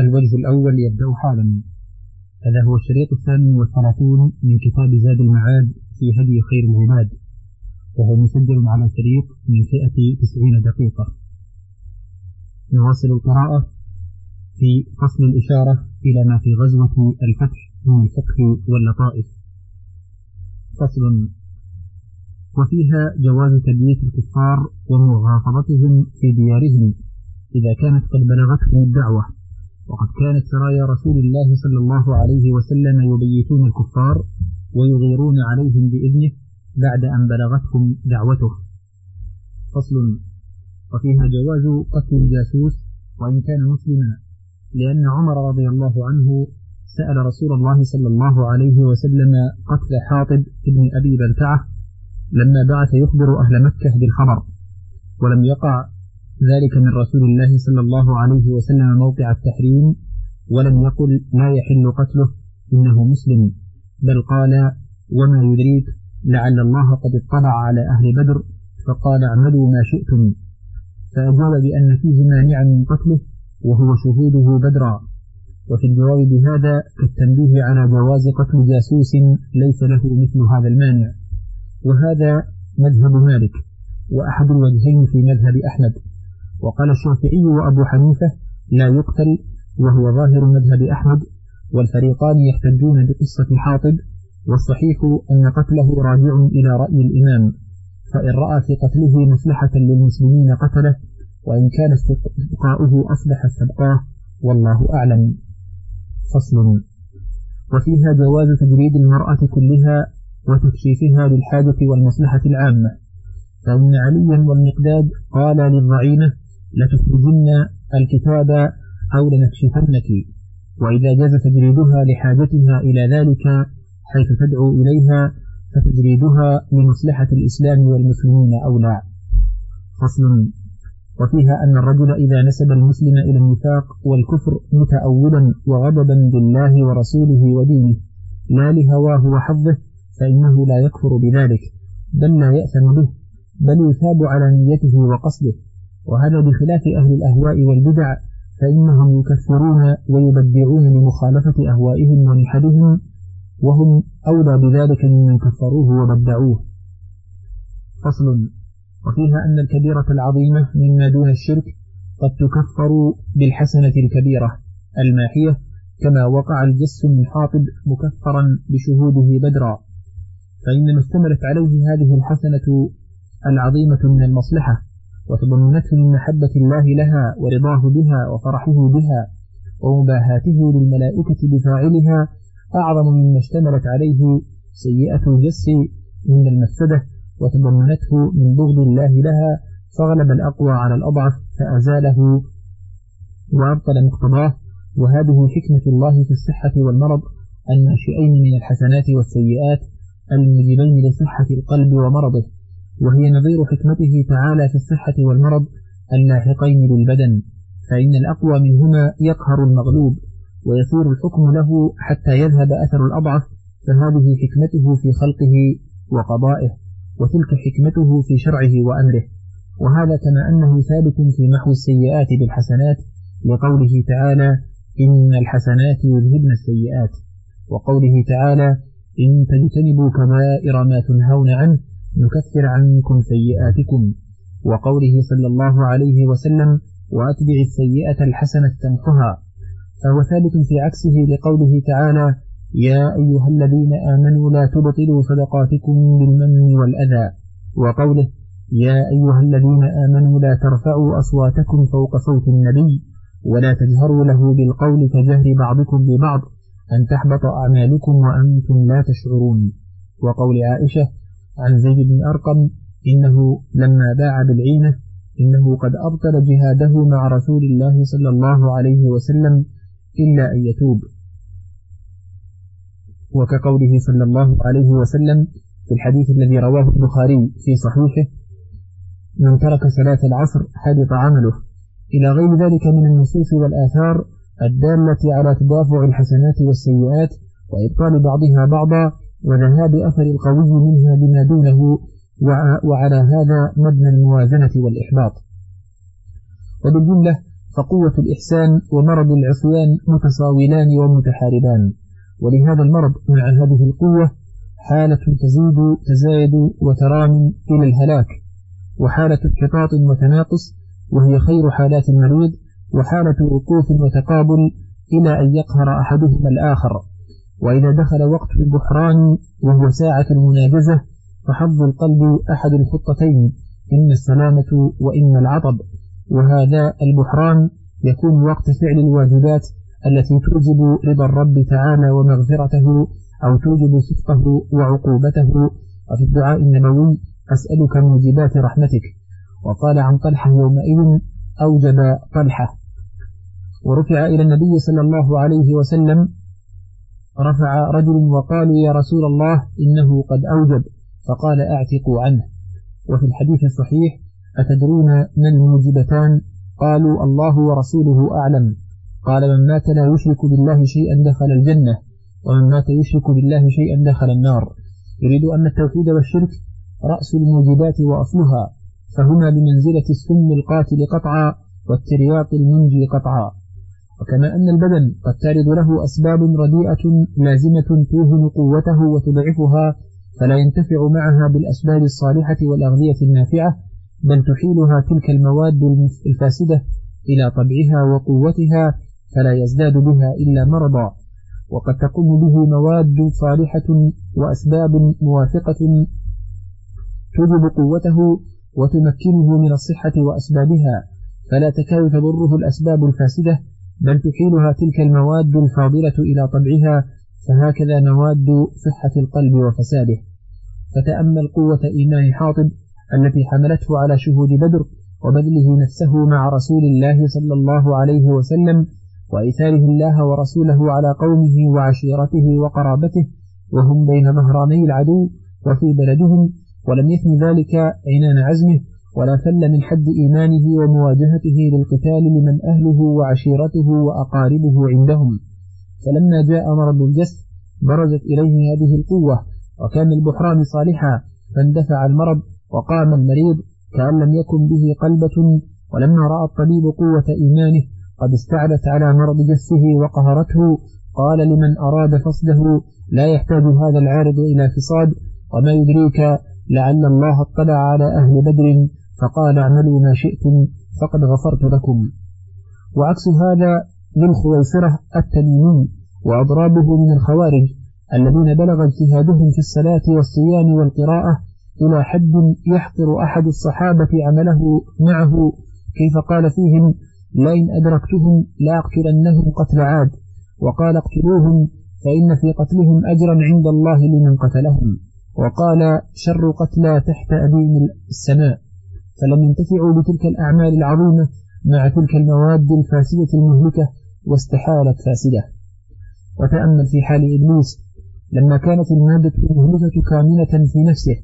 الوجه الأول يبدأ حالا. هذا هو الشريط الثامن والثلاثون من كتاب زاد المعاد في هدي خير العباد وهو مسجل على شريط من فئة تسعين دقيقة. نواصل القراءة في فصل الإشارة إلى ما في غزوة الفتح من الفقه واللطائف. فصل وفيها جواز تبييت الكفار ومغافظتهم في ديارهم إذا كانت قد بلغتهم الدعوة. وقد كانت سرايا رسول الله صلى الله عليه وسلم يبيتون الكفار ويغيرون عليهم بإذنه بعد أن بلغتهم دعوته. فصل. وفيها جواز قتل الجاسوس وإن كان مسلما لأن عمر رضي الله عنه سأل رسول الله صلى الله عليه وسلم قتل حاطب ابن أبي بلتعة لما بعث يخبر أهل مكة بالخبر ولم يقع ذلك من رسول الله صلى الله عليه وسلم موقع التحريم ولم يقل لا يحل قتله إنه مسلم. بل قال وما يدريك لعل الله قد اطلع على أهل بدر فقال اعملوا ما شئتم. فأجاب بأن فيه مانعا من قتله وهو شهوده بدرا. وفي الجواب بهذا كالتنبيه على جواز قتل جاسوس ليس له مثل هذا المانع. وهذا مذهب مالك وأحد الوجهين في مذهب أحمد. وقال الشافعي وأبو حنيفة لا يقتل وهو ظاهر مذهب أحمد والفريقان يحتجون بقصة حاطب والصحيح أن قتله راجع إلى رأي الإمام فإن رأى في قتله مصلحة للمسلمين قتله وإن كان استبقاؤه أصبح استبقاه والله أعلم. فصل. وفيها جواز تجريد المرأة كلها وتكشيفها للحاجة والمصلحة العامة فإن عليا والمقداد قال للضعينة لتخرجن الكتاب أو لنكشفنك. وإذا جاز تجريدها لحاجتها إلى ذلك حيث تدعو إليها فتجريدها لمصلحة الإسلام والمسلمين أولى فصل. وفيها أن الرجل إذا نسب المسلم إلى النفاق والكفر متأولا وغضبا بالله ورسوله ودينه لا لهواه وحظه فإنه لا يكفر بذلك بل لا يأثم به بل يثاب على نيته وقصده. وهذا بخلاف أهل الأهواء والبدع فإنهم يكفرون ويبدعون لمخالفة أهوائهم ونحدهم وهم أولى بذلك ممن كفروه وبدعوه. فصل وفيها أن الكبيرة العظيمة مما دون الشرك قد تكفر بالحسنة الكبيرة الماحية كما وقع الجس من حاطب مكفرا بشهوده بدرا. فإنما اشتملت عليه هذه الحسنة العظيمة من المصلحة وتضمنته من محبة الله لها ورضاه بها وفرحه بها ومباهاته للملائكة بفاعلها أعظم مما اشتملت عليه سيئة الجس من المفسدة وتضمنته من بغض الله لها فغلب الأقوى على الأضعف فأزاله وأبطل مقتضاه وهذه حكمة الله في الصحة والمرض الناشئين من الحسنات والسيئات الموجبين لصحة القلب ومرضه وهي نظير حكمته تعالى في الصحة والمرض اللاحقين للبدن فإن الأقوى منهما يقهر المغلوب ويصير الحكم له حتى يذهب أثر الأضعف فهذه حكمته في خلقه وقضائه وتلك حكمته في شرعه وأمره. وهذا كما أنه ثابت في محو السيئات بالحسنات لقوله تعالى إن الحسنات يذهبن السيئات. وقوله تعالى إن تجتنبوا كبائر ما تنهون عنه نكفر عنكم سيئاتكم وقوله صلى الله عليه وسلم وأتبع السيئة الحسنة تمحها. فهو ثابت في عكسه لقوله تعالى يا أيها الذين آمنوا لا تبطلوا صدقاتكم بالمن والأذى. وقوله يا أيها الذين آمنوا لا ترفعوا أصواتكم فوق صوت النبي ولا تجهروا له بالقول كجهر بعضكم ببعض أن تحبط أعمالكم وأنتم لا تشعرون. وقول عائشة عن زيد بن أرقم إنه لما باع بالعينة إنه قد أبطل جهاده مع رسول الله صلى الله عليه وسلم إلا أن يتوب. وكقوله صلى الله عليه وسلم في الحديث الذي رواه البخاري في صحيحه من ترك صلاة العصر حدث عمله. إلى غير ذلك من النصوص والآثار الدالة على تدافع الحسنات والسيئات وإبطال بعضها بعضا وذهاب أثر القوي منها بما دونه وعلى هذا مبنى الموازنة والإحباط. وبالجملة فقوة الإحسان ومرض العصيان متساولان ومتحاربان. ولهذا المرض مع هذه القوة حالة تزيد تزايد وترام إلى الهلاك. وحالة انحطاط وتناقص وهي خير حالات المريض وحالة وقوف وتقابل إلى أن يقهر أحدهما الآخر. وإذا دخل وقت البحران وهو ساعة المناجزة فحظ القلب أحد الخطتين إما السلامة وإما العطب. وهذا البحران يكون وقت فعل الواجبات التي توجب رضا الرب تعالى ومغفرته أو توجب سخطه وعقوبته. وفي الدعاء النبوي أسألك موجبات رحمتك. وقال عن طلحة يومئذ أوجب طلحة. ورفع إلى النبي صلى الله عليه وسلم رفع رجل وقالوا يا رسول الله إنه قد أوجب فقال أعتقوا عنه. وفي الحديث الصحيح أتدرون من الموجبتان؟ قالوا الله ورسوله أعلم. قال من مات لا يشرك بالله شيئا دخل الجنة ومن مات يشرك بالله شيئا دخل النار. يريد أن التوحيد والشرك رأس الموجبات وأصلها فهما بمنزلة السم القاتل قطعا والترياق المنجي قطعا. وكما أن البدن قد ترد له أسباب رديئة لازمة توهن قوته وتضعفها فلا ينتفع معها بالأسباب الصالحة والأغذية النافعة بل تحيلها تلك المواد الفاسدة إلى طبعها وقوتها فلا يزداد بها إلا مرضا. وقد تقوم به مواد صالحة وأسباب موافقة توجب قوته وتمكنه من الصحة وأسبابها فلا تكاد تضره الأسباب الفاسدة بل تحيلها تلك المواد الفاضلة إلى طبعها فهكذا مواد صحة القلب وفساده. فتأمل قوة إيمان حاطب التي حملته على شهود بدر وبذله نفسه مع رسول الله صلى الله عليه وسلم وإيثاره الله ورسوله على قومه وعشيرته وقرابته وهم بين ظهراني العدو وفي بلدهم ولم يثن ذلك عنان عزمه ولا فل من حد إيمانه ومواجهته للقتال لمن أهله وعشيرته وأقاربه عندهم. فلما جاء مرض الجسد برزت إليه هذه القوة وكان البحران صالحا فاندفع المرض وقام المريض كأن لم يكن به قلبة ولما رأى الطبيب قوة إيمانه قد استعلت على مرض جسه وقهرته قال لمن أراد فصده لا يحتاج هذا العارض إلى فصاد وما يدريك لعل الله اطلع على أهل بدر فقال اعملوا ما شئتم فقد غفرت لكم. وعكس هذا ذو الخويصرة التميمي وأضرابه من الخوارج الذين بلغ اجتهادهم في الصلاة والصيام والقراءة إلى حد يحقر أحد الصحابة عمله معه كيف قال فيهم لئن أدركتهم لأقتلنهم قتل عاد وقال اقتلوهم فإن في قتلهم أجرا عند الله لمن قتلهم وقال شر قتلى تحت أبين السماء فلم ينتفعوا بتلك الأعمال العظيمة مع تلك المواد الفاسدة المهلكة واستحالت فاسدة. وتأمل في حال إبليس لما كانت المادة المهلكة كاملة في نفسه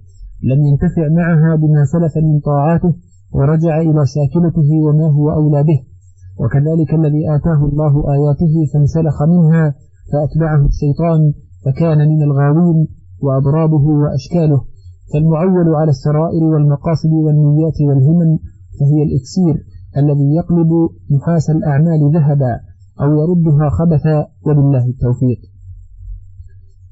لم ينتفع معها بما سلف من طاعاته ورجع إلى ساكنته وما هو أولى به. وكذلك الذي آتاه الله آياته فانسلخ منها فأتبعه الشيطان فكان من الغاوين وأضرابه وأشكاله. فالمعول على السرائر والمقاصد والنيات والهمم فهي الإكسير الذي يقلب نحاس الأعمال ذهبا أو يردها خبثا وبالله التوفيق.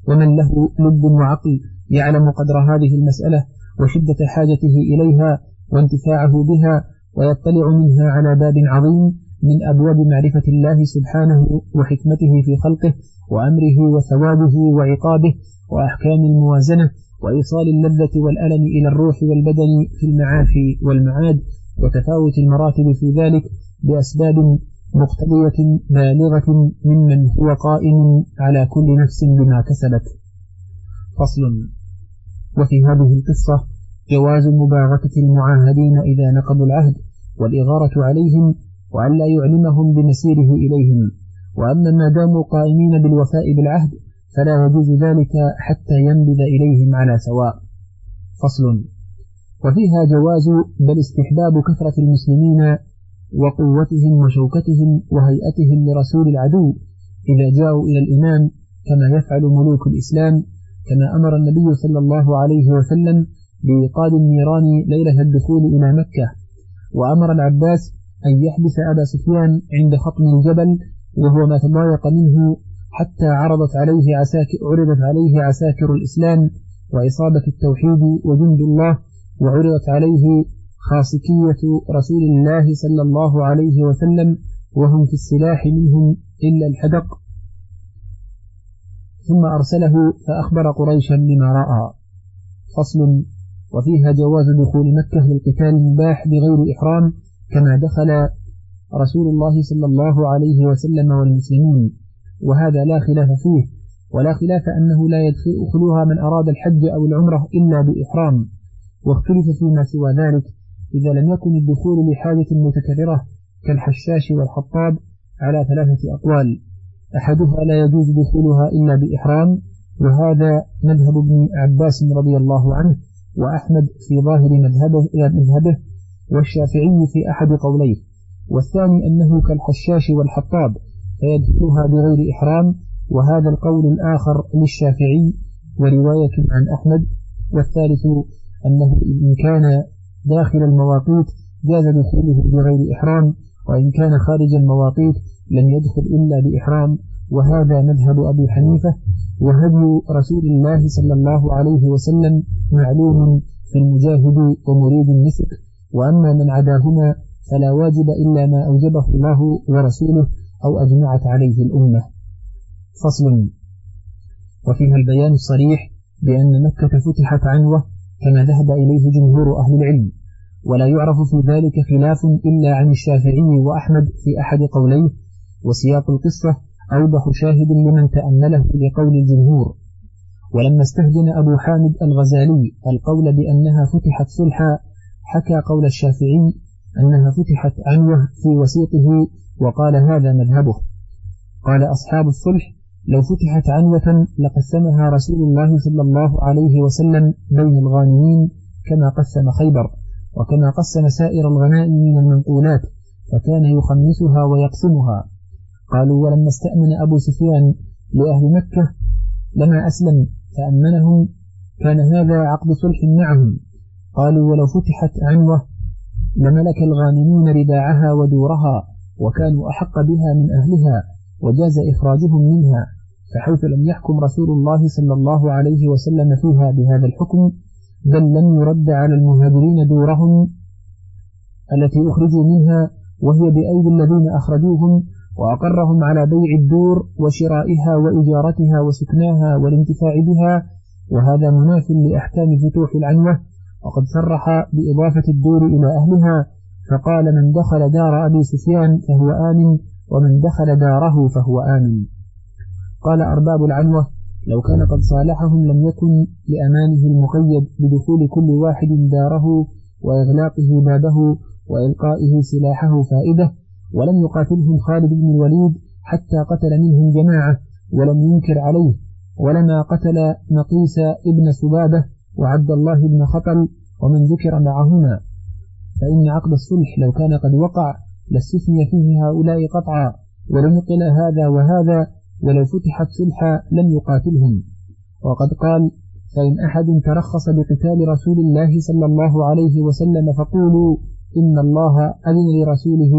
ومن له لب وعقل يعلم قدر هذه المسألة وشدة حاجته إليها وانتفاعه بها ويطلع منها على باب عظيم من أبواب معرفة الله سبحانه وحكمته في خلقه وأمره وثوابه وعقابه وأحكام الموازنة وإيصال اللذة والألم إلى الروح والبدن في المعاش والمعاد وتفاوت المراتب في ذلك بأسباب مقتضية بالغة ممن هو قائم على كل نفس بما كسبت. فصل. وفي هذه القصة جواز مباغتة المعاهدين إذا نقضوا العهد والإغارة عليهم وأن لا يعلمهم بمسيره إليهم. وأما ما داموا قائمين بالوفاء بالعهد فلا يجوز ذلك حتى ينبذ إليهم على سواء. فصل. وفيها جواز بل استحباب كثرة المسلمين وقوتهم وشوكتهم وهيئتهم لرسول العدو إذا جاءوا إلى الإمام كما يفعل ملوك الإسلام كما أمر النبي صلى الله عليه وسلم بإيقاد النيران ليلة الدخول إلى مكة. وأمر العباس أن يحبس أبا سفيان عند خطم الجبل وهو ما تضايق منه حتى عرضت عليه عساكر عرضت عليه عساكر الإسلام وإصابة التوحيد وجند الله وعرضت عليه خاصكية رسول الله صلى الله عليه وسلم وهم في السلاح منهم إلا الحدق. ثم أرسله فأخبر قريشا بما رأى. فصل. وفيها جواز دخول مكة للقتال المباح بغير إحرام كما دخل رسول الله صلى الله عليه وسلم والمسلمون. وهذا لا خلاف فيه ولا خلاف أنه لا يدخلها من أراد الحج أو العمرة إلا بإحرام واختلف فيما سوى ذلك إذا لم يكن الدخول لحاجة متكررة كالحشاش والحطاب على ثلاثة أقوال. أحدها لا يجوز دخولها إلا بإحرام وهذا مذهب ابن عباس رضي الله عنه وأحمد في ظاهر مذهبه, مذهبه والشافعي في أحد قوليه والثاني أنه كالحشاش والحطاب فيدخلها بغير إحرام. وهذا القول الآخر للشافعي ورواية عن أحمد. والثالث أنه إن كان داخل المواقيت جاز دخوله بغير إحرام وإن كان خارج المواقيت لم يدخل إلا بإحرام. وهذا مذهب أبي حنيفة. وهدي رسول الله صلى الله عليه وسلم معلوم في المجاهد ومريد النسك وأما من عداهما فلا واجب إلا ما أوجبه الله ورسوله. أو أجمعت عليه الأمة. فصل. وفيها البيان الصريح بأن مكة فتحت عنوة كما ذهب إليه جمهور أهل العلم ولا يعرف في ذلك خلاف إلا عن الشافعي وأحمد في أحد قوليه وسياق القصة أوضح شاهد لمن تأمله لقول الجمهور. ولما استهجن أبو حامد الغزالي القول بأنها فتحت صلحا حكى قول الشافعي أنها فتحت عنوة في وسيطه وقال هذا مذهبه. قال أصحاب الصلح لو فتحت عنوة لقسمها رسول الله صلى الله عليه وسلم بين الغانمين كما قسم خيبر وكما قسم سائر الغنائم من المنقولات فكان يخمسها ويقسمها. قالوا ولما استأمن أبو سفيان لأهل مكة لما أسلم فأمنهم كان هذا عقد صلح معهم. قالوا ولو فتحت عنوة لملك الغانمون رباعها ودورها وكانوا أحق بها من أهلها وجاز إخراجهم منها فحيث لم يحكم رسول الله صلى الله عليه وسلم فيها بهذا الحكم بل لم يرد على المهاجرين دورهم التي أخرجوا منها وهي بأيدي الذين أخرجوهم وأقرهم على بيع الدور وشرائها وإجارتها وسكناها والانتفاع بها وهذا مناف لأحكام فتوح العنوة وقد صرح بإضافة الدور إلى أهلها فقال من دخل دار أبي سفيان فهو آمن ومن دخل داره فهو آمن. قال أرباب العنوة لو كان قد صالحهم لم يكن لأمانه المقيد بدخول كل واحد داره وإغلاقه بابه وإلقائه سلاحه فائدة ولم يقاتلهم خالد بن الوليد حتى قتل منهم جماعة ولم ينكر عليه ولما قتل نقيس ابن سبابة وعبد الله بن خطل ومن ذكر معهما. فإن عقد الصلح لو كان قد وقع لاستثني فيه هؤلاء قطعا ولنقل هذا وهذا ولو فتحت صلحا لم يقاتلهم. وقد قال فإن أحد ترخص بقتال رسول الله صلى الله عليه وسلم فقولوا إن الله أذن لرسوله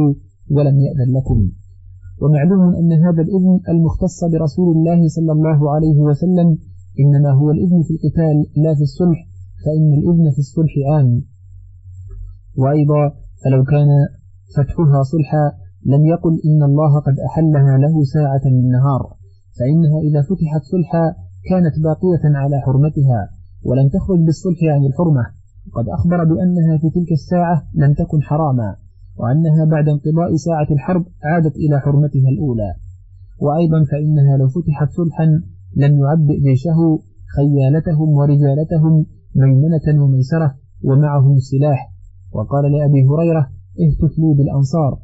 ولم يأذن لكم. ومعلوم أن هذا الإذن المختص برسول الله صلى الله عليه وسلم إنما هو الإذن في القتال لا في الصلح فإن الإذن في الصلح عام. وأيضا فلو كان فتحها صلحا لم يقل إن الله قد أحلها له ساعة من نهار. فإنها إذا فتحت صلحا كانت باقية على حرمتها ولم تخرج بالصلح عن الحرمة. وقد أخبر بأنها في تلك الساعة لم تكن حراما وأنها بعد انقضاء ساعة الحرب عادت إلى حرمتها الأولى. وأيضا فإنها لو فتحت صلحا لم يعبئ جيشه خيالتهم ورجالتهم ميمنة وميسرة ومعهم السلاح وقال لأبي هريرة اهتف لي بالأنصار.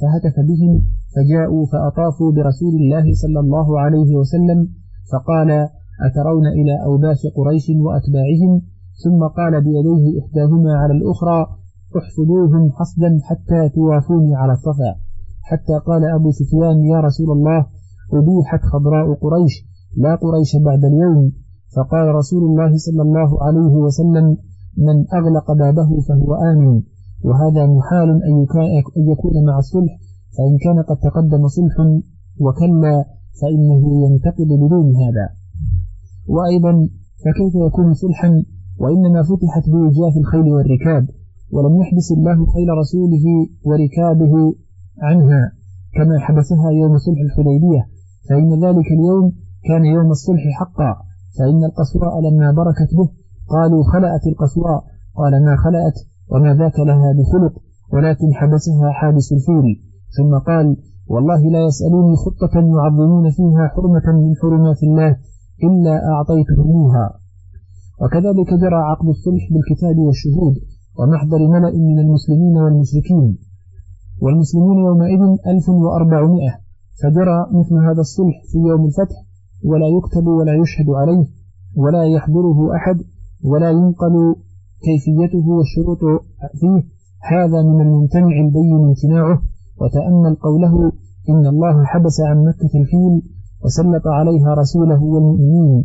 فهتف بهم فجاءوا فأطافوا برسول الله صلى الله عليه وسلم فقال أترون إلى أوباش قريش وأتباعهم؟ ثم قال بيديه إحداهما على الأخرى احفظوهم حصدا حتى توافوني على الصفا. حتى قال أبو سفيان يا رسول الله أبيحت خضراء قريش. لا قريش بعد اليوم. فقال رسول الله صلى الله عليه وسلم من أغلق بابه فهو آمن. وهذا محال أن يكون مع الصلح. فإن كان قد تقدم صلح وكلا فإنه ينتقل بدون هذا. وأيضا فكيف يكون صلحا؟ وإنما فتحت بوجاف الخيل والركاب. ولم يحبس الله خيل رسوله وركابه عنها كما حبسها يوم صلح الحديبية. فإن ذلك اليوم كان يوم الصلح حقا فإن القصواء لما بركت به. قالوا خلأت القصواء. قال ما خلأت وما ذاك لها بخلق ولكن حبسها حابس الفيل ثم قال والله لا يسألوني خطة يعظمون فيها حرمة من حرمات الله إلا أعطيتهموها. وكذلك جرى عقد الصلح بالكتاب والشهود ومحضر ملأ من المسلمين والمشركين. والمسلمون يومئذ 1400 فجرى مثل هذا الصلح في يوم الفتح ولا يكتب ولا يشهد عليه ولا يحضره أحد ولا ينقل كيفيته والشروط فيه. هذا من الممتنع البين امتناعه وتأمل قوله إن الله حبس عن مكة الفيل وسلط عليها رسوله والمؤمنين.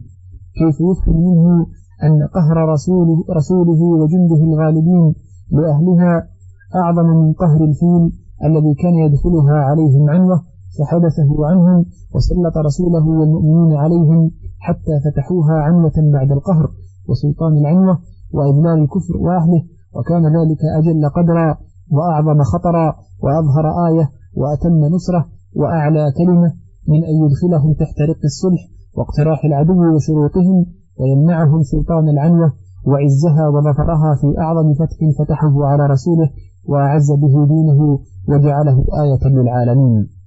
كيف يفهم منه أن قهر رسوله, رسوله وجنده الغالبين لأهلها أعظم من قهر الفيل الذي كان يدخلها عليهم عنوه فحدثه عنهم وسلط رسوله والمؤمنين عليهم حتى فتحوها عنوة بعد القهر وسلطان العنوة وإذلال الكفر وأهله وكان ذلك أجل قدرا وأعظم خطرا وأظهر آية وأتم نصرة وأعلى كلمة من أن يدخلهم تحت رق الصلح واقتراح العدو وشروطهم ويمنعهم سلطان العنوة وعزها وظفرها في أعظم فتح فتحه على رسوله وأعز به دينه وجعله آية للعالمين.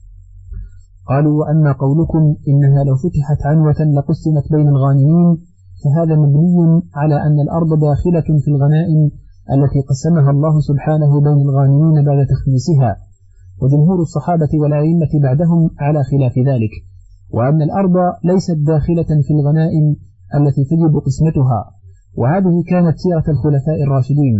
قالوا وأما قولكم إنها لو فتحت عنوة لقسمت بين الغانمين فهذا مبني على أن الأرض داخلة في الغنائم التي قسمها الله سبحانه بين الغانمين بعد تخميسها وجمهور الصحابة والأئمة بعدهم على خلاف ذلك وأن الأرض ليست داخلة في الغنائم التي تجب قسمتها وهذه كانت سيرة الخلفاء الراشدين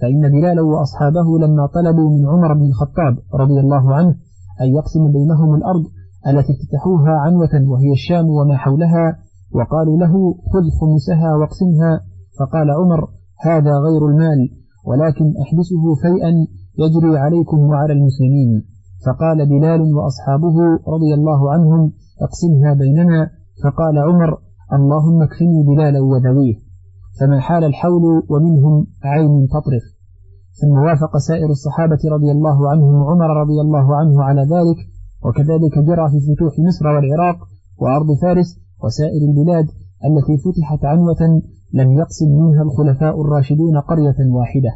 فإن بلالا وأصحابه لما طلبوا من عمر بن الخطاب رضي الله عنه أن يقسم بينهم الأرض التي افتتحوها عنوة وهي الشام وما حولها وقالوا له خذ خمسها واقسمها. فقال عمر هذا غير المال ولكن أحبسه فيئا يجري عليكم وعلى المسلمين. فقال بلال وأصحابه رضي الله عنهم اقسمها بيننا. فقال عمر اللهم اكفني بلالا وذويه. فما حال الحول ومنهم عين تطرف. ثم وافق سائر الصحابة رضي الله عنهم عمر رضي الله عنه على ذلك وكذلك جرى في فتوح مصر والعراق وأرض فارس وسائر البلاد التي فتحت عنوة لم يقسم منها الخلفاء الراشدون قرية واحدة.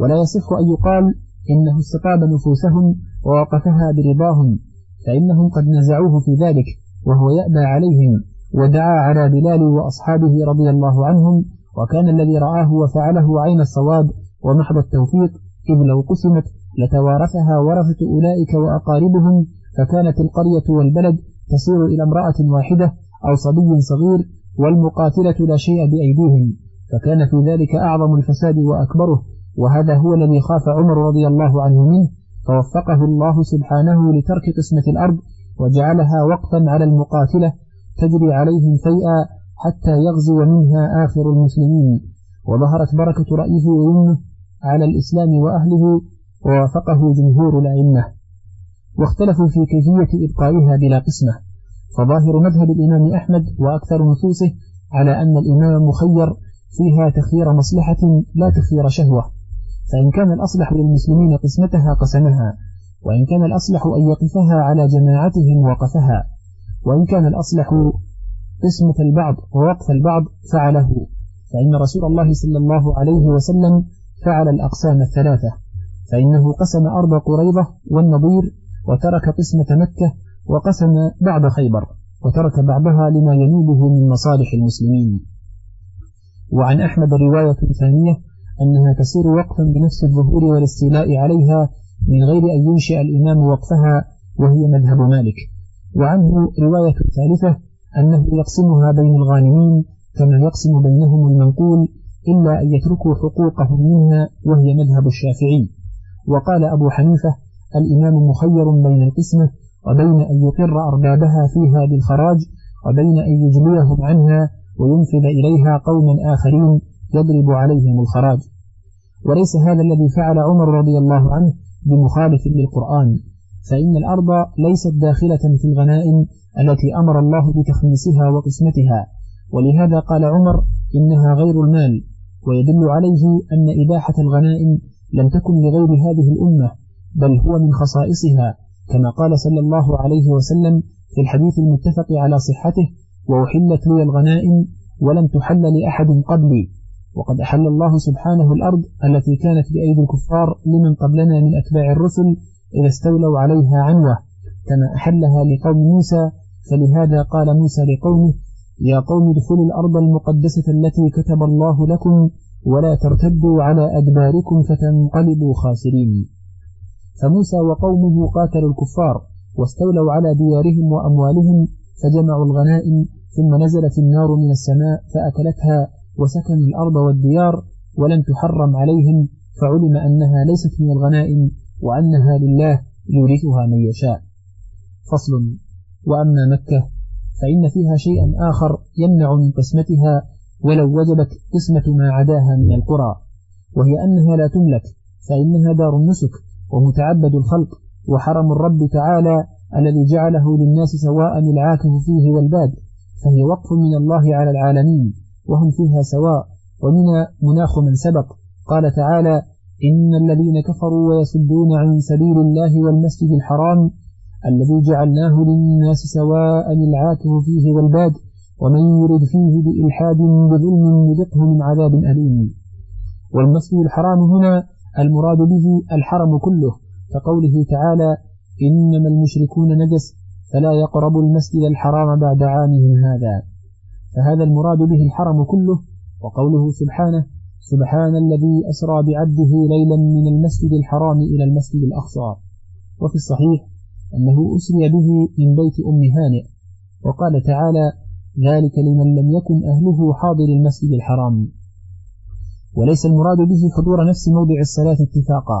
ولا يصح أن يقال إنه استطاب نفوسهم ووقفها برضاهم فإنهم قد نزعوه في ذلك وهو يأبى عليهم ودعا على بلال وأصحابه رضي الله عنهم وكان الذي رآه وفعله عين الصواب ومحض التوفيق إذ لو قسمت لتوارثها ورثة أولئك وأقاربهم فكانت القرية والبلد تصير إلى امرأة واحدة أو صبي صغير والمقاتلة لا شيء بأيديهم فكان في ذلك أعظم الفساد وأكبره وهذا هو الذي خاف عمر رضي الله عنه منه فوفقه الله سبحانه لترك قسمة الأرض وجعلها وقفا على المقاتلة تجري عليهم فيئا حتى يغزو منها آخر المسلمين وظهرت بركة رأيه ويمنه على الإسلام وأهله ووافقه جمهور الأئمة واختلفوا في كيفية إبقائها بلا قسمة فظاهر مذهب الإمام أحمد وأكثر نصوصه على أن الإمام مخير فيها تخيير مصلحة لا تخيير شهوة فإن كان الأصلح للمسلمين قسمتها قسمها وإن كان الأصلح أن يقفها على جماعتهم وقفها وإن كان الأصلح قسمة البعض ووقف البعض فعله فإن رسول الله صلى الله عليه وسلم فعل الأقسام الثلاثة. فإنه قسم أرض قريضة والنضير وترك قسمة مكة وقسم بعد خيبر وترك بعضها لما ينوبه من مصالح المسلمين. وعن أحمد رواية ثانية أنها تسير وقفا بنفس الظهور والاستيلاء عليها من غير أن ينشئ الإمام وقفها وهي مذهب مالك. وعنه رواية ثالثة أنه يقسمها بين الغانمين كما يقسم بينهم المنقول إلا أن يتركوا حقوقهم منها وهي مذهب الشافعي. وقال أبو حنيفة الإمام مخير بين القسمة وبين أن يقر أربابها فيها بالخراج وبين أن يجليهم عنها وينفذ إليها قوما آخرين يضرب عليهم الخراج. وليس هذا الذي فعل عمر رضي الله عنه بمخالف للقرآن فإن الأرض ليست داخلة في الغنائم التي أمر الله بتخميسها وقسمتها. ولهذا قال عمر إنها غير المال ويدل عليه أن إباحة الغنائم لم تكن لغير هذه الأمة بل هو من خصائصها كما قال صلى الله عليه وسلم في الحديث المتفق على صحته وأحلت لي الغنائم ولم تحل لأحد قبلي. وقد أحل الله سبحانه الأرض التي كانت بأيدي الكفار لمن قبلنا من أتباع الرسل إذا استولوا عليها عنوة كما أحلها لقوم موسى فلهذا قال موسى لقومه يا قوم ادخلوا الأرض المقدسة التي كتب الله لكم ولا ترتدوا على أدباركم فتنقلبوا خاسرين. فموسى وقومه قاتلوا الكفار واستولوا على ديارهم وأموالهم فجمعوا الغنائم ثم نزلت النار من السماء فأكلتها وسكنوا الأرض والديار ولم تحرم عليهم فعلم أنها ليست من الغنائم وأنها لله يورثها من يشاء. فصل. وأما مكة فإن فيها شيئا آخر يمنع من قسمتها ولو وجبت قسمة ما عداها من القرى وهي أنها لا تملك فإنها دار النسك ومتعبد الخلق وحرم الرب تعالى الذي جعله للناس سواء العاكف فيه والباد فهي وقف من الله على العالمين وهم فيها سواء ومن مناخ من سبق. قال تعالى إن الذين كفروا ويصدون عن سبيل الله والمسجد الحرام الذي جعلناه للناس سواء العاكف فيه والباد ومن يرد فيه بإلحاد بظلم نذقه من عذاب أليم. والمسجد الحرام هنا المراد به الحرم كله كقوله تعالى إنما المشركون نجس فلا يقربوا المسجد الحرام بعد عامهم هذا. فهذا المراد به الحرم كله وقوله سبحانه سبحان الذي أسرى بعبده ليلا من المسجد الحرام إلى المسجد الأقصى. وفي الصحيح أنه أسري به من بيت أم هانئ. وقال تعالى ذلك لمن لم يكن أهله حاضر المسجد الحرام. وليس المراد به حضور نفس موضع الصلاة اتفاقا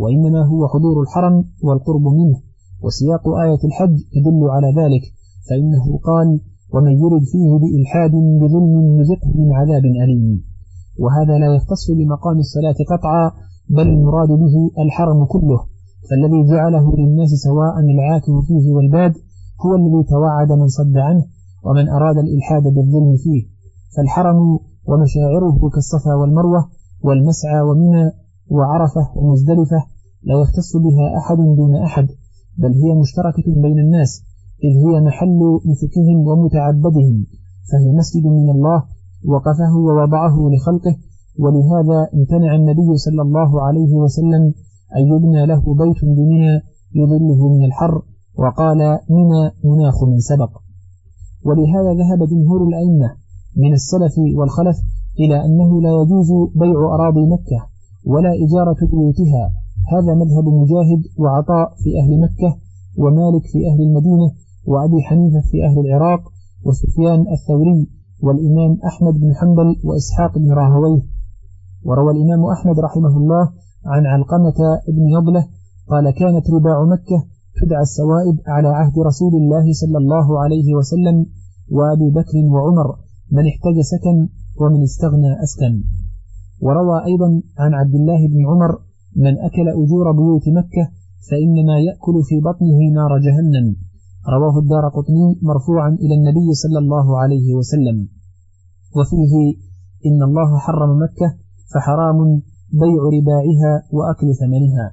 وإنما هو حضور الحرم والقرب منه وسياق آية الحج تدل على ذلك فإنه قال ومن يرد فيه بإلحاد بظلم نزقه من عذاب أليم وهذا لا يختص بمقام الصلاة قطعا بل المراد به الحرم كله فالذي جعله للناس سواء العاكف فيه والباد هو الذي توعد من صد عنه ومن أراد الإلحاد بالظلم فيه فالحرم ومشاعره كالصفا والمروة والمسعى ومنى وعرفة ومزدلفة لا يختص بها أحد دون أحد بل هي مشتركة بين الناس إذ هي محل نسكهم ومتعبدهم فهي مسجد من الله وقفه ووضعه لخلقه ولهذا امتنع النبي صلى الله عليه وسلم أن يبنى له بيت بمنى يظله من الحر وقال منى مناخ من سبق. ولهذا ذهب جمهور الأئمة من السلف والخلف إلى أنه لا يجوز بيع أراضي مكة ولا إجارة بيوتها. هذا مذهب مجاهد وعطاء في أهل مكة ومالك في أهل المدينة وأبي حنيفة في أهل العراق وسفيان الثوري والإمام أحمد بن حنبل وإسحاق بن راهويه. وروى الإمام أحمد رحمه الله عن علقمة بن يضلة قال كانت رباع مكة تدعى السوائب على عهد رسول الله صلى الله عليه وسلم وأبي بكر وعمر من احتج سكن ومن استغنى أسكن. وروى أيضا عن عبد الله بن عمر من أكل أجور بيوت مكة فإنما يأكل في بطنه نار جهنم. رواه الدار قطني مرفوعا إلى النبي صلى الله عليه وسلم. وفيه إن الله حرم مكة فحرام بيع رباعها وأكل ثمنها.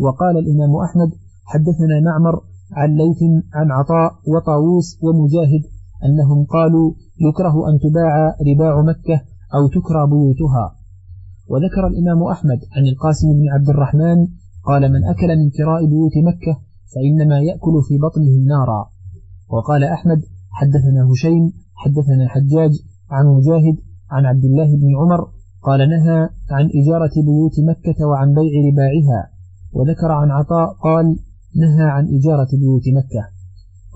وقال الإمام أحمد حدثنا معمر عن ليث عن عطاء وطاووس ومجاهد أنهم قالوا يكره أن تباع رباع مكة أو تكرى بيوتها. وذكر الإمام أحمد عن القاسم بن عبد الرحمن قال من أكل من كراء بيوت مكة فإنما يأكل في بطنه نارا. وقال أحمد حدثنا هشيم حدثنا حجاج عن مجاهد عن عبد الله بن عمر قال نهى عن إجارة بيوت مكة وعن بيع رباعها. وذكر عن عطاء قال نهى عن إجارة بيوت مكة.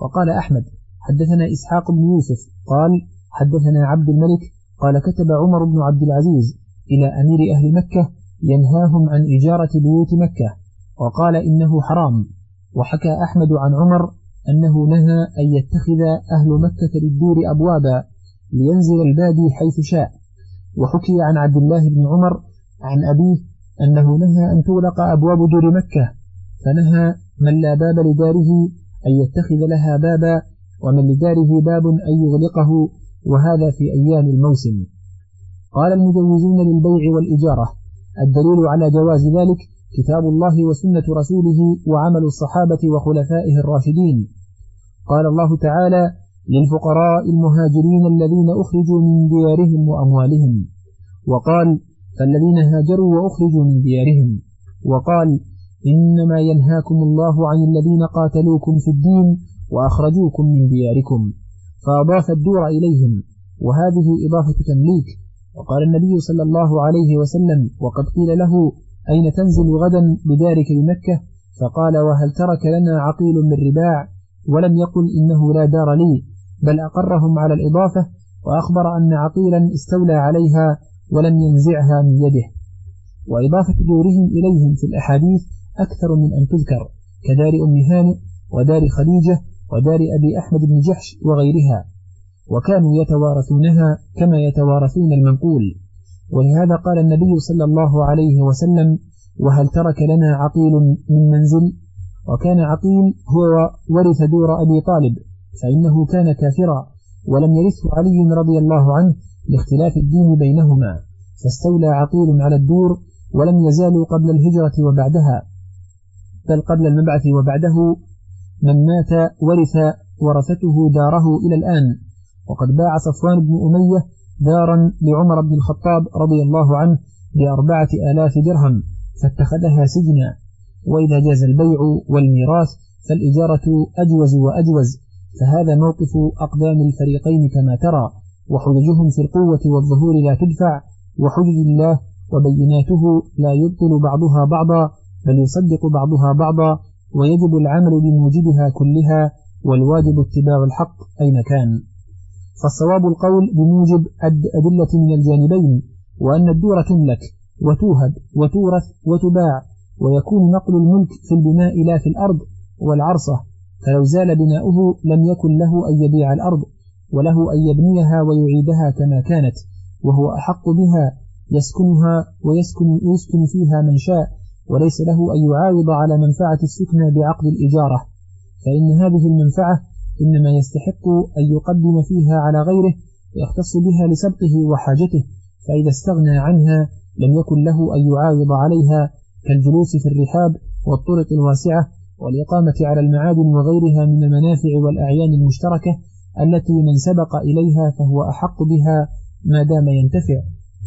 وقال أحمد حدثنا إسحاق بن يوسف قال حدثنا عبد الملك قال كتب عمر بن عبد العزيز إلى أمير أهل مكة ينهاهم عن إجارة بيوت مكة وقال إنه حرام. وحكى أحمد عن عمر أنه نهى أن يتخذ أهل مكة للدور أبوابا لينزل البادي حيث شاء. وحكي عن عبد الله بن عمر عن أبيه أنه نهى أن تغلق أبواب دور مكة فنهى من لا باب لداره أن يتخذ لها بابا ومن لداره باب أن يغلقه وهذا في أيام الموسم. قال المجوزون للبيع والإجارة الدليل على جواز ذلك كتاب الله وسنة رسوله وعمل الصحابة وخلفائه الراشدين. قال الله تعالى للفقراء المهاجرين الذين أخرجوا من ديارهم وأموالهم. وقال فالذين هاجروا وأخرجوا من ديارهم. وقال إنما ينهاكم الله عن الذين قاتلوكم في الدين وأخرجوكم من دياركم. فأضاف الدور إليهم وهذه إضافة تمليك. وقال النبي صلى الله عليه وسلم وقد قيل له أين تنزل غدا بدارك بمكة؟ فقال وهل ترك لنا عقيل من رباع؟ ولم يقل إنه لا دار لي بل أقرهم على الإضافة وأخبر أن عقيلا استولى عليها ولم ينزعها من يده. وإضافة دورهم إليهم في الأحاديث أكثر من أن تذكر كدار أم هانئ ودار خديجة ودار أبي أحمد بن جحش وغيرها. وكانوا يتوارثونها كما يتوارثون المنقول. ولهذا قال النبي صلى الله عليه وسلم وهل ترك لنا عقيل من منزل؟ وكان عقيل هو ورث دور أبي طالب فإنه كان كافرا ولم يرثه علي رضي الله عنه لاختلاف الدين بينهما فاستولى عقيل على الدور ولم يزالوا قبل الهجرة وبعدها. بل قبل المبعث وبعده من مات ورث ورثته داره إلى الآن. وقد باع صفوان بن أمية دارا لعمر بن الخطاب رضي الله عنه بأربعة آلاف درهم فاتخذها سجنا. وإذا جاز البيع والميراث فالإجارة أجوز وأجوز فهذا موقف أقدام الفريقين كما ترى. وحججهم في القوة والظهور لا تدفع وحجج الله وبيناته لا يبطل بعضها بعضا. بل يصدق بعضها بعضا ويجب العمل بموجبها كلها والواجب اتباع الحق أين كان. فالصواب القول بموجب أدلة من الجانبين وأن الدور تملك وتوهب وتورث وتباع ويكون نقل الملك في البناء لا في الأرض والعرصة فلو زال بناؤه لم يكن له أن يبيع الأرض وله أن يبنيها ويعيدها كما كانت وهو أحق بها يسكنها ويسكن يسكن فيها من شاء وليس له أن يعاوض على منفعة السكنى بعقد الإجارة فإن هذه المنفعة إنما يستحق أن يقدم فيها على غيره ويختص بها لسبقه وحاجته فإذا استغنى عنها لم يكن له أن يعاوض عليها كالجلوس في الرحاب والطرق الواسعة والإقامة على المعادن وغيرها من المنافع والأعيان المشتركة التي من سبق إليها فهو أحق بها ما دام ينتفع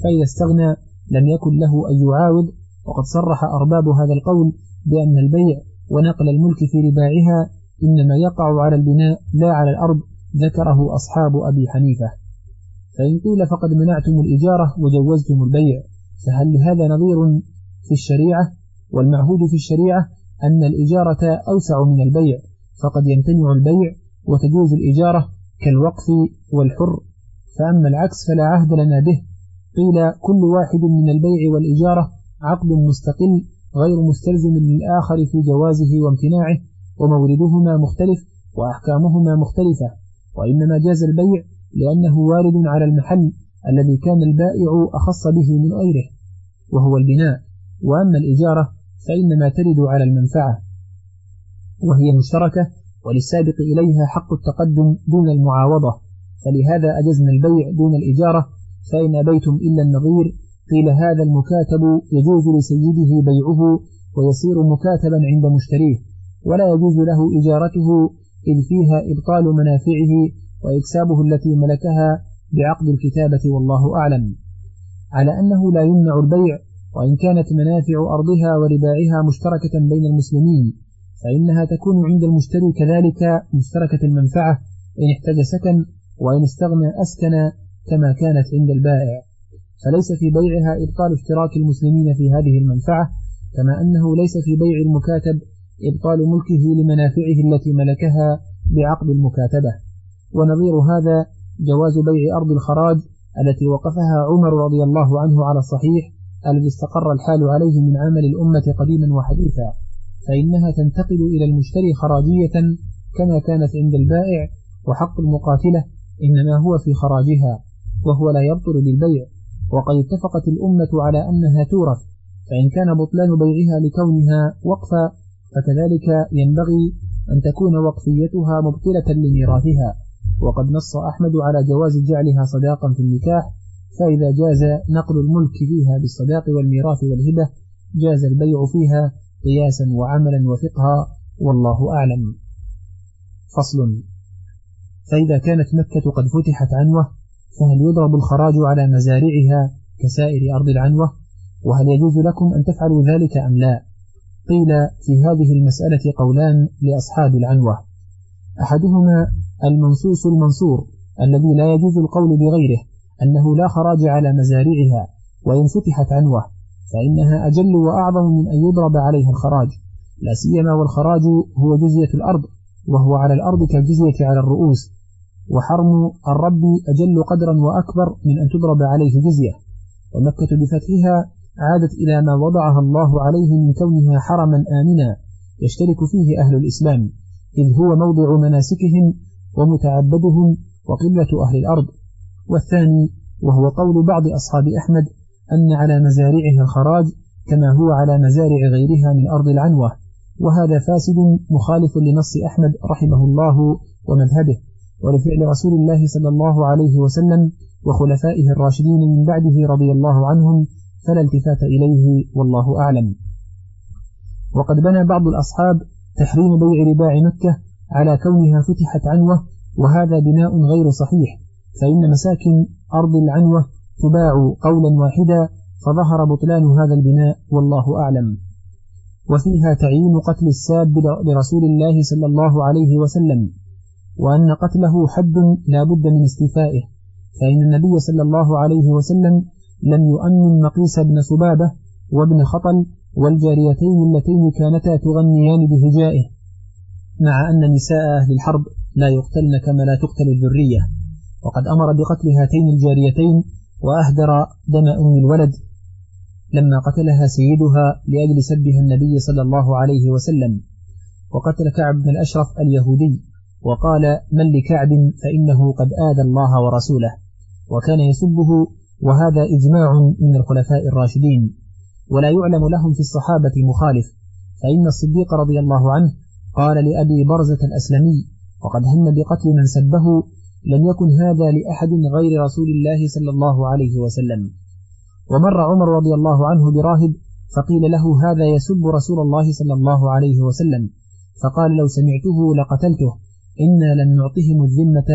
فإذا استغنى لم يكن له أن يعاود وقد صرح أرباب هذا القول بأن البيع ونقل الملك في رباعها إنما يقع على البناء لا على الأرض ذكره أصحاب أبي حنيفة. فإن قيل فقد منعتم الإجارة وجوزتم البيع فهل لهذا نظير في الشريعة؟ والمعهود في الشريعة أن الإجارة أوسع من البيع فقد يمتنع البيع وتجوز الإجارة كالوقف والحر. فأما العكس فلا عهد لنا به قيل كل واحد من البيع والإجارة عقد مستقل غير مستلزم للآخر في جوازه وامتناعه وموردهما مختلف وأحكامهما مختلفة وإنما جاز البيع لأنه وارد على المحل الذي كان البائع أخص به من غيره وهو البناء وأما الإجارة فإنما ترد على المنفعة وهي مشتركة وللسابق إليها حق التقدم دون المعاوضة فلهذا أجزنا البيع دون الإجارة فإن أبيتم إلا النظير قيل هذا المكاتب يجوز لسيده بيعه ويصير مكاتبا عند مشتريه ولا يجوز له إجارته إذ فيها إبطال منافعه وإكسابه التي ملكها بعقد الكتابة والله أعلم. على أنه لا يمنع البيع وإن كانت منافع أرضها ورباعها مشتركة بين المسلمين فإنها تكون عند المشتري كذلك مشتركة المنفعة إن احتاج سكن وإن استغنى أسكن كما كانت عند البائع. فليس في بيعها إبطال اشتراك المسلمين في هذه المنفعة كما أنه ليس في بيع المكاتب إبطال ملكه لمنافعه التي ملكها بعقد المكاتبة. ونظير هذا جواز بيع أرض الخراج التي وقفها عمر رضي الله عنه على الصحيح الذي استقر الحال عليه من عمل الأمة قديما وحديثا. فإنها تنتقل إلى المشتري خراجية كما كانت عند البائع وحق المقاتلة إنما هو في خراجها وهو لا يبطل بالبيع. وقد اتفقت الأمة على أنها تورث فإن كان بطلان بيعها لكونها وقفا فكذلك ينبغي أن تكون وقفيتها مبطلة لميراثها. وقد نص أحمد على جواز جعلها صداقا في النكاح فإذا جاز نقل الملك فيها بالصداق والميراث والهبة جاز البيع فيها قياسا وعملا وفقها والله أعلم. فصل. فإذا كانت مكة قد فتحت عنوة فهل يضرب الخراج على مزارعها كسائر أرض العنوة؟ وهل يجوز لكم أن تفعلوا ذلك أم لا؟ قيل في هذه المسألة قولان لأصحاب العنوة. أحدهما المنصوص المنصور الذي لا يجوز القول بغيره أنه لا خراج على مزارعها وإن فتحت عنوة فإنها أجل وأعظم من أن يضرب عليها الخراج. لا سيما والخراج هو جزية الأرض وهو على الأرض كالجزية على الرؤوس. وحرم الرب أجل قدرا وأكبر من أن تضرب عليه جزية. ومكة بفتحها عادت إلى ما وضعها الله عليه من كونها حرما آمنا يشترك فيه أهل الإسلام إذ هو موضع مناسكهم ومتعبدهم وقبلة أهل الأرض. والثاني وهو قول بعض أصحاب أحمد أن على مزارعها الخراج كما هو على مزارع غيرها من أرض العنوة. وهذا فاسد مخالف لنص أحمد رحمه الله ومذهبه. ولفعل رسول الله صلى الله عليه وسلم وخلفائه الراشدين من بعده رضي الله عنهم فلا التفات إليه والله أعلم. وقد بنى بعض الأصحاب تحريم بيع رباع مكة على كونها فتحت عنوة وهذا بناء غير صحيح فإن مساكن أرض العنوة تباع قولا واحدا فظهر بطلان هذا البناء والله أعلم. وفيها تعيين قتل الساب لرسول الله صلى الله عليه وسلم. وأن قتله حد لا بد من استيفائه فإن النبي صلى الله عليه وسلم لم يؤمن مقيس بن سبابة وابن خطل والجاريتين اللتين كانتا تغنيان بهجائه مع أن نساء أهل الحرب لا يقتلن كما لا تقتل الذرية. وقد أمر بقتل هاتين الجاريتين وأهدر دم أم الولد لما قتلها سيدها لأجل سبها النبي صلى الله عليه وسلم. وقتل كعب بن الأشرف اليهودي وقال من لكعب فإنه قد آذى الله ورسوله وكان يسبه وهذا إجماع من الخلفاء الراشدين. ولا يعلم لهم في الصحابة مخالف فإن الصديق رضي الله عنه قال لأبي برزة الأسلمي وقد هم بقتل من سبه لم يكن هذا لأحد غير رسول الله صلى الله عليه وسلم. ومر عمر رضي الله عنه براهب فقيل له هذا يسب رسول الله صلى الله عليه وسلم. فقال لو سمعته لقتلته. إنا لن نعطهم الذمة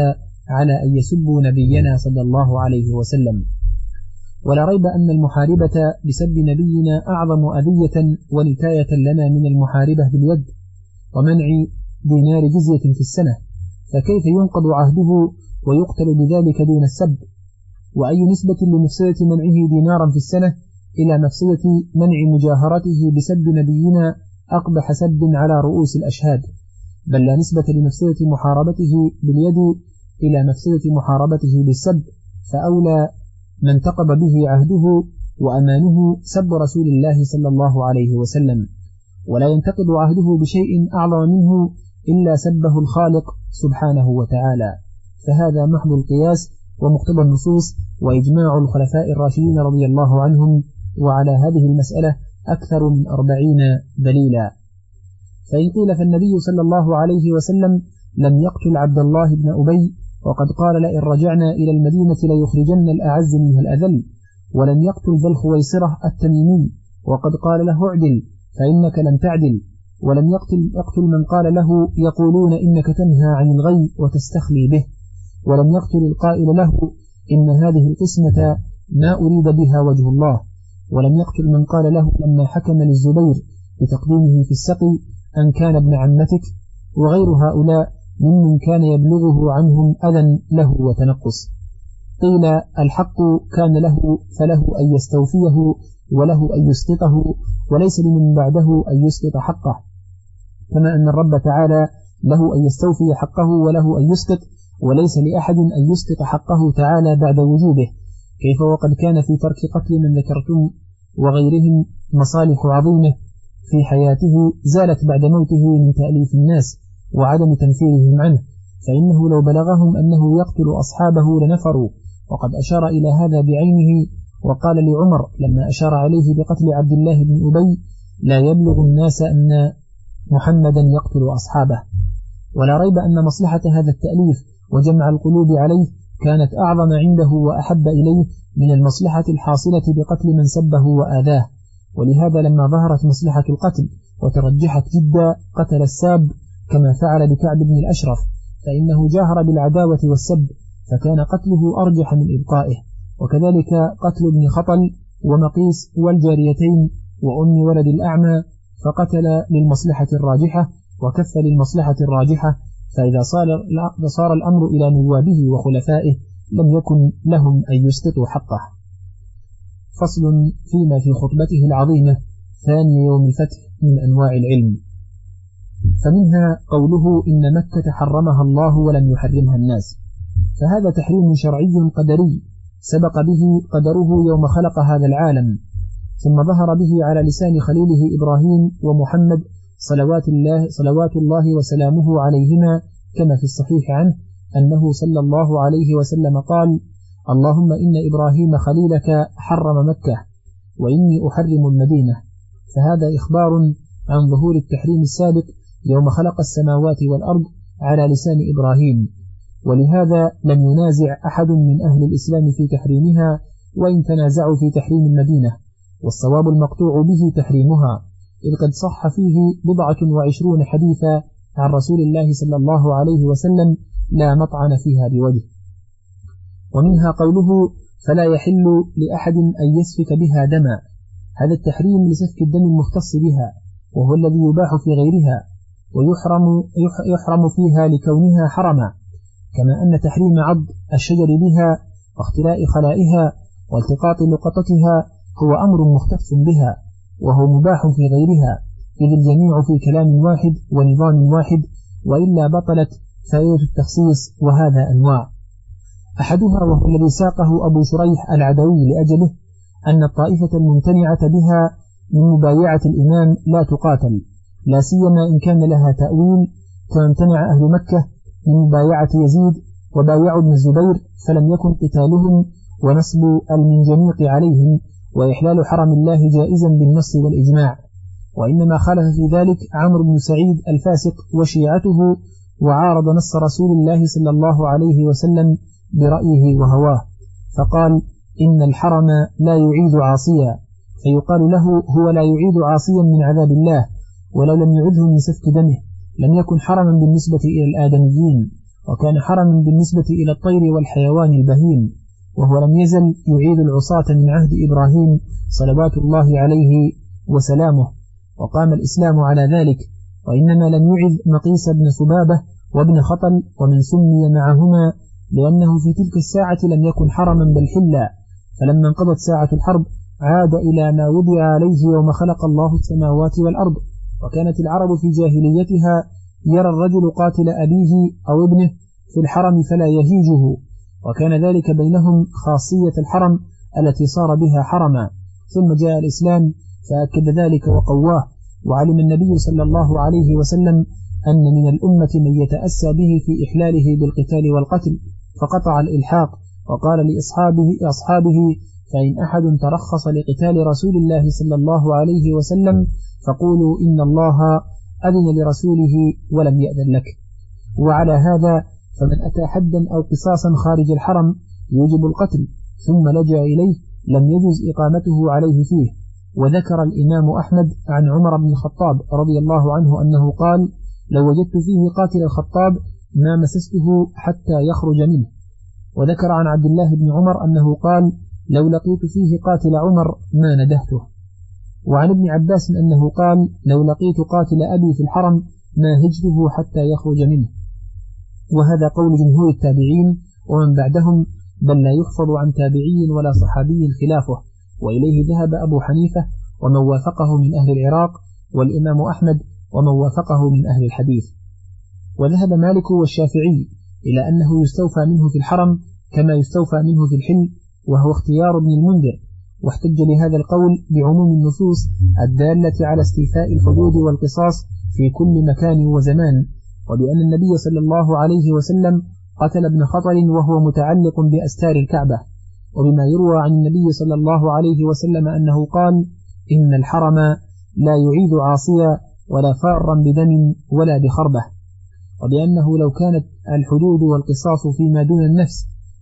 على أن يسبوا نبينا صلى الله عليه وسلم. ولا ريب أن المحاربة بسب نبينا أعظم أذية ونكاية لنا من المحاربة باليد ومنع دينار جزية في السنة. فكيف ينقض عهده ويقتل بذلك دون السب؟ وأي نسبة لمفسدة منعه دينارا في السنة إلى مفسدة منع مجاهرته بسب نبينا أقبح سب على رؤوس الأشهاد؟ بل لا نسبة لمفسدة محاربته باليد إلى مفسدة محاربته بالسب فأولى من تقب به عهده وأمانه سب رسول الله صلى الله عليه وسلم. ولا ينتقض عهده بشيء أعظم منه إلا سبه الخالق سبحانه وتعالى. فهذا محض القياس ومقتضى النصوص وإجماع الخلفاء الراشدين رضي الله عنهم وعلى هذه المسألة أكثر من أربعين دليلا. فإن قيل فالنبي صلى الله عليه وسلم لم يقتل عبد الله بن أبي وقد قال لئن رجعنا إلى المدينة ليخرجن الأعز منها الأذل. ولم يقتل ذا الخويصرة التميمي وقد قال له اعدل فإنك لم تعدل. ولم يقتل, يقتل من قال له يقولون إنك تنهى عن الغي وتستخلي به. ولم يقتل القائل له إن هذه القسمة ما أريد بها وجه الله. ولم يقتل من قال له لما حكم للزبير بتقديمه في السقي أن كان ابن عمتك وغير هؤلاء ممن كان يبلغه عنهم أذى له وتنقص. قيل الحق كان له فله أن يستوفيه وله أن يسقطه وليس لمن بعده أن يسقط حقه. كما أن الرب تعالى له أن يستوفي حقه وله أن يسقط وليس لأحد أن يسقط حقه تعالى بعد وجوبه. كيف وقد كان في ترك قتل من ذكرتم وغيرهم مصالح عظيمة. في حياته زالت بعد موته من تأليف الناس وعدم تنفيرهم عنه فإنه لو بلغهم أنه يقتل أصحابه لنفروا وقد أشار إلى هذا بعينه وقال لعمر لما أشار عليه بقتل عبد الله بن أبي لا يبلغ الناس أن محمدا يقتل أصحابه ولا ريب أن مصلحة هذا التأليف وجمع القلوب عليه كانت أعظم عنده وأحب إليه من المصلحة الحاصلة بقتل من سبه وآذاه. ولهذا لما ظهرت مصلحة القتل وترجحت جدا قتل الساب كما فعل بكعب بن الأشرف فإنه جاهر بالعداوة والسب فكان قتله أرجح من إبقائه. وكذلك قتل ابن خطل ومقيس والجاريتين وأم ولد الأعمى فقتل للمصلحة الراجحة وكف للمصلحة الراجحة فإذا صار, صار الأمر إلى نوابه وخلفائه لم يكن لهم أن يسقطوا حقه. فصل فيما في خطبته العظيمة ثاني يوم الفتح من أنواع العلم. فمنها قوله إن مكة حرمها الله ولم يحرمها الناس. فهذا تحريم شرعي قدري سبق به قدره يوم خلق هذا العالم. ثم ظهر به على لسان خليله إبراهيم ومحمد صلوات الله, صلوات الله وسلامه عليهما كما في الصحيح عنه أنه صلى الله عليه وسلم قال اللهم إن إبراهيم خليلك حرم مكة وإني أحرم المدينة. فهذا إخبار عن ظهور التحريم السابق يوم خلق السماوات والأرض على لسان إبراهيم. ولهذا لم ينازع أحد من أهل الإسلام في تحريمها وإن تنازعوا في تحريم المدينة. والصواب المقطوع به تحريمها. إذ قد صح فيه بضعة وعشرون حديثا عن رسول الله صلى الله عليه وسلم لا مطعن فيها بوجه. ومنها قوله فلا يحل لأحد أن يسفك بها دما. هذا التحريم لسفك الدم المختص بها وهو الذي يباح في غيرها ويحرم يحرم فيها لكونها حرما. كما أن تحريم عض الشجر بها واختلاء خلائها والتقاط لقطتها هو أمر مختص بها وهو مباح في غيرها إذ الجميع في كلام واحد ونظام واحد وإلا بطلت فائدة التخصيص وهذا أنواع. أحدها وهو الذي ساقه أبو شريح العدوي لأجله أن الطائفة الممتنعة بها من مبايعة الإمام لا تقاتل لا سيما إن كان لها تأويل كما امتنع أهل مكة من مبايعة يزيد وبايعوا ابن الزبير فلم يكن قتالهم ونصب المنجنيق عليهم وإحلال حرم الله جائزا بالنص والإجماع وإنما خالف في ذلك عمرو بن سعيد الفاسق وشيعته وعارض نص رسول الله صلى الله عليه وسلم برأيه وهواه. فقال إن الحرم لا يعيد عاصيا. فيقال له هو لا يعيد عاصيا من عذاب الله ولو لم يعده من سفك دمه. لم يكن حرما بالنسبة إلى الآدميين وكان حرما بالنسبة إلى الطير والحيوان البهيم. وهو لم يزل يعيد العصاة من عهد إبراهيم صلوات الله عليه وسلامه. وقام الإسلام على ذلك وإنما لم يعذ مقيس بن سبابة وابن خطل ومن سمي معهما لأنه في تلك الساعة لم يكن حرما بل حلا. فلما انقضت ساعة الحرب عاد إلى ما وضع عليه يوم خلق الله السماوات والأرض. وكانت العرب في جاهليتها يرى الرجل قاتل أبيه أو ابنه في الحرم فلا يهيجه. وكان ذلك بينهم خاصية الحرم التي صار بها حرما. ثم جاء الإسلام فأكد ذلك وقواه. وعلم النبي صلى الله عليه وسلم أن من الأمة من يتأسى به في إحلاله بالقتال والقتل. فقطع الإلحاق وقال لأصحابه أصحابه فإن أحد ترخص لقتال رسول الله صلى الله عليه وسلم فقولوا إن الله أذن لرسوله ولم يأذن لك. وعلى هذا فمن أتى حدا أو قصاصا خارج الحرم يوجب القتل ثم لجأ إليه لم يجوز إقامته عليه فيه. وذكر الإمام أحمد عن عمر بن الخطاب رضي الله عنه أنه قال لو وجدت فيه قاتل الخطاب ما مسسته حتى يخرج منه. وذكر عن عبد الله بن عمر أنه قال لو لقيت فيه قاتل عمر ما ندهته. وعن ابن عباس أنه قال لو لقيت قاتل أبي في الحرم ما هجته حتى يخرج منه. وهذا قول جمهور التابعين ومن بعدهم بل لا يحفظ عن تابعي ولا صحابي خلافه. وإليه ذهب أبو حنيفة ومن وافقه من أهل العراق والإمام أحمد ومن وافقه من أهل الحديث. وذهب مالك والشافعي إلى أنه يستوفى منه في الحرم كما يستوفى منه في الحل وهو اختيار ابن المنذر. واحتج لهذا القول بعموم النصوص الدالة على استيفاء الحدود والقصاص في كل مكان وزمان وبأن النبي صلى الله عليه وسلم قتل ابن خطر وهو متعلق بأستار الكعبة. وبما يروى عن النبي صلى الله عليه وسلم أنه قال إن الحرم لا يعيد عاصيا ولا فارا بدم ولا بخربة. وبأنه لو كانت الحدود والقصاص فيما دون النفس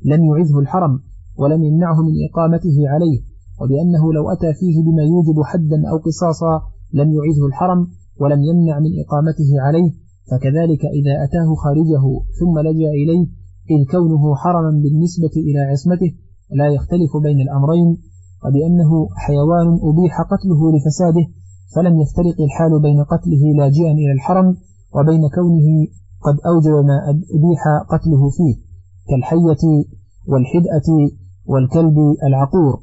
لم يعذه الحرم ولم يمنعه من إقامته عليه وبأنه لو أتى فيه بما يوجب حدا أو قصاصا لم يعذه الحرم ولم يمنع من إقامته عليه فكذلك إذا أتاه خارجه ثم لجأ إليه إذ كونه حرما بالنسبة إلى عصمته لا يختلف بين الأمرين وبأنه حيوان أبيح قتله لفساده فلم يفترق الحال بين قتله لاجئا إلى الحرم وبين كونه قد أوجب ما أبيح قتله فيه كالحية والحدأة والكلب العقور.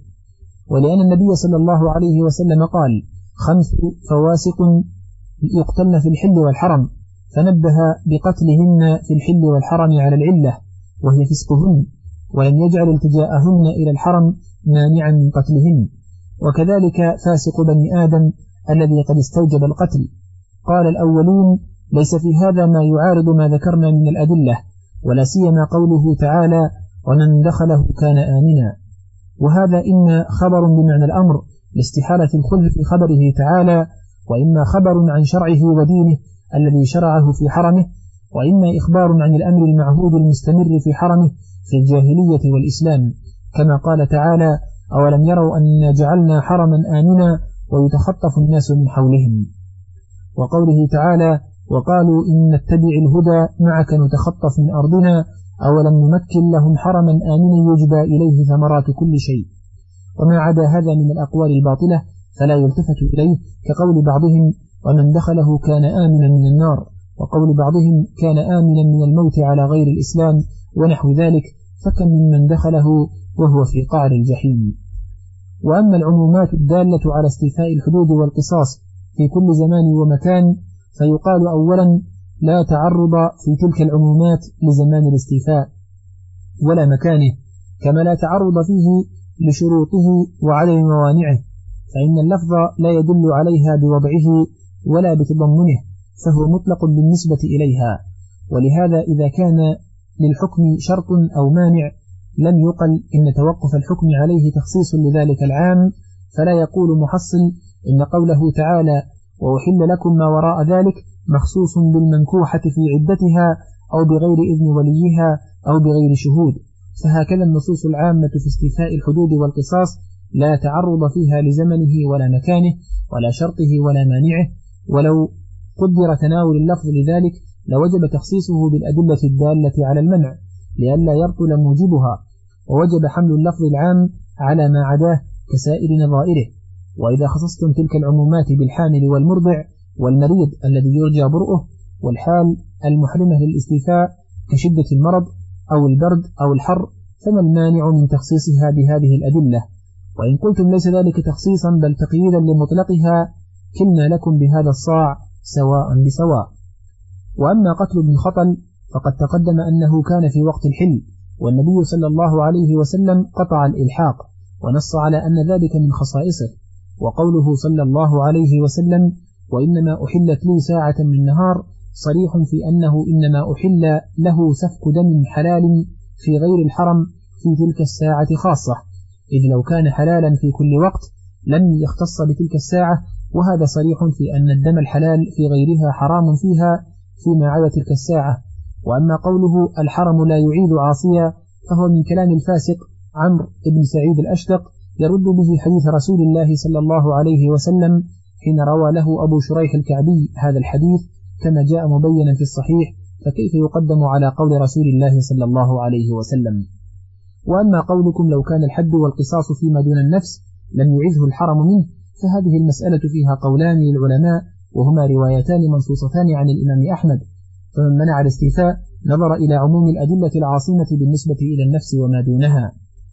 ولأن النبي صلى الله عليه وسلم قال خمس فواسق يقتلن في الحل والحرم. فنبه بقتلهن في الحل والحرم على العلة وهي فسقهن ولم يجعل التجاءهن إلى الحرم مانعا من قتلهن. وكذلك فاسق بني آدم الذي قد استوجب القتل. قال الأولون ليس في هذا ما يعارض ما ذكرنا من الأدلة ولا سيما قوله تعالى ومن دخله كان آمنا وهذا إما خبر بمعنى الأمر لاستحالة الخلف في خبره تعالى وإما خبر عن شرعه ودينه الذي شرعه في حرمه وإما إخبار عن الأمر المعهود المستمر في حرمه في الجاهلية والإسلام. كما قال تعالى أولم يروا أن جعلنا حرما آمنا ويتخطف الناس من حولهم وقوله تعالى وقالوا إن نتبع الهدى معك نتخطف من أرضنا أولم نمكن لهم حرما آمنا يجبى إليه ثمرات كل شيء. وما عدا هذا من الأقوال الباطلة فلا يلتفت إليه كقول بعضهم ومن دخله كان آمنا من النار وقول بعضهم كان آمنا من الموت على غير الإسلام ونحو ذلك فكم ممن دخله وهو في قعر الجحيم. وأما العمومات الدالة على استيفاء الحدود والقصاص في كل زمان ومكان فيقال أولا لا تعرض في تلك العمومات لزمان الاستيفاء ولا مكانه كما لا تعرض فيه لشروطه وعدم موانعه فإن اللفظ لا يدل عليها بوضعه ولا بتضمنه فهو مطلق بالنسبة إليها. ولهذا إذا كان للحكم شرط أو مانع لم يقل إن توقف الحكم عليه تخصيص لذلك العام فلا يقول محصل إن قوله تعالى وأحل لكم ما وراء ذلك مخصوص بالمنكوحة في عدتها أو بغير إذن وليها أو بغير شهود. فهكذا النصوص العامة في استيفاء الحدود والقصاص لا تعرض فيها لزمنه ولا مكانه ولا شرطه ولا مانعه. ولو قدر تناول اللفظ لذلك لوجب تخصيصه بالأدلة الدالة على المنع لئلا يبطل موجبها. ووجب حمل اللفظ العام على ما عداه كسائر نظائره. وإذا خصصتم تلك العمومات بالحامل والمرضع والمريض الذي يرجى برؤه والحال المحرمة للاستيفاء كشدة المرض أو البرد أو الحر فما المانع من تخصيصها بهذه الأدلة؟ وإن قلتم ليس ذلك تخصيصا بل تقييدا لمطلقها كلنا لكم بهذا الصاع سواء بسواء. وأما قتل ابن خطل فقد تقدم أنه كان في وقت الحل والنبي صلى الله عليه وسلم قطع الإلحاق ونص على أن ذلك من خصائصه. وقوله صلى الله عليه وسلم وإنما أحلت لي ساعة من نهار صريح في أنه إنما أحل له سفك دم حلال في غير الحرم في تلك الساعة خاصة إذ لو كان حلالا في كل وقت لم يختص بتلك الساعة وهذا صريح في أن الدم الحلال في غيرها حرام فيها فيما عدا تلك الساعة. وأما قوله الحرم لا يعيد عاصيا فهو من كلام الفاسق عمرو بن سعيد الأشتق يرد به حديث رسول الله صلى الله عليه وسلم حين روى له أبو شريح الكعبي هذا الحديث كما جاء مبينا في الصحيح فكيف يقدم على قول رسول الله صلى الله عليه وسلم؟ وأما قولكم لو كان الحد والقصاص فيما دون النفس لم يعذه الحرم منه فهذه المسألة فيها قولان للعلماء وهما روايتان منصوصتان عن الإمام أحمد. فمن منع الاستيفاء نظر إلى عموم الأدلة العاصمة بالنسبة إلى النفس وما دونها.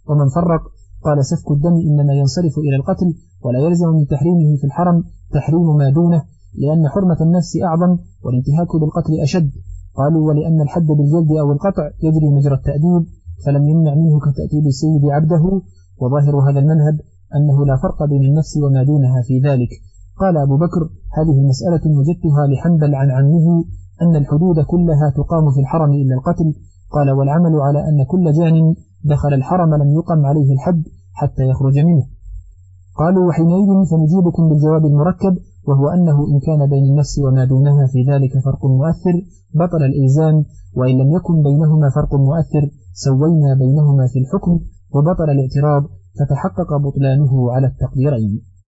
ومن فرق قال سفك الدم إنما ينصرف إلى القتل ولا يلزم من تحريمه في الحرم تحريم ما دونه لأن حرمة النفس أعظم والانتهاك بالقتل أشد. قالوا ولأن الحد بالجلد أو القطع يجري مجرى التأديب فلم يمنع منه كتأديب السيد عبده وظاهر هذا المنهب أنه لا فرق بين النفس وما دونها في ذلك. قال أبو بكر هذه المسألة وجدتها لحنبل عن عمه أن الحدود كلها تقام في الحرم إلا القتل. قال والعمل على أن كل جان دخل الحرم لم يقم عليه الحد حتى يخرج منه. قالوا وحينئذ سنجيبكم بالجواب المركب وهو أنه إن كان بين النفس وما دونها في ذلك فرق مؤثر بطل الإلزام وإن لم يكن بينهما فرق مؤثر سوينا بينهما في الحكم وبطل الاعتراض فتحقق بطلانه على التقديرين.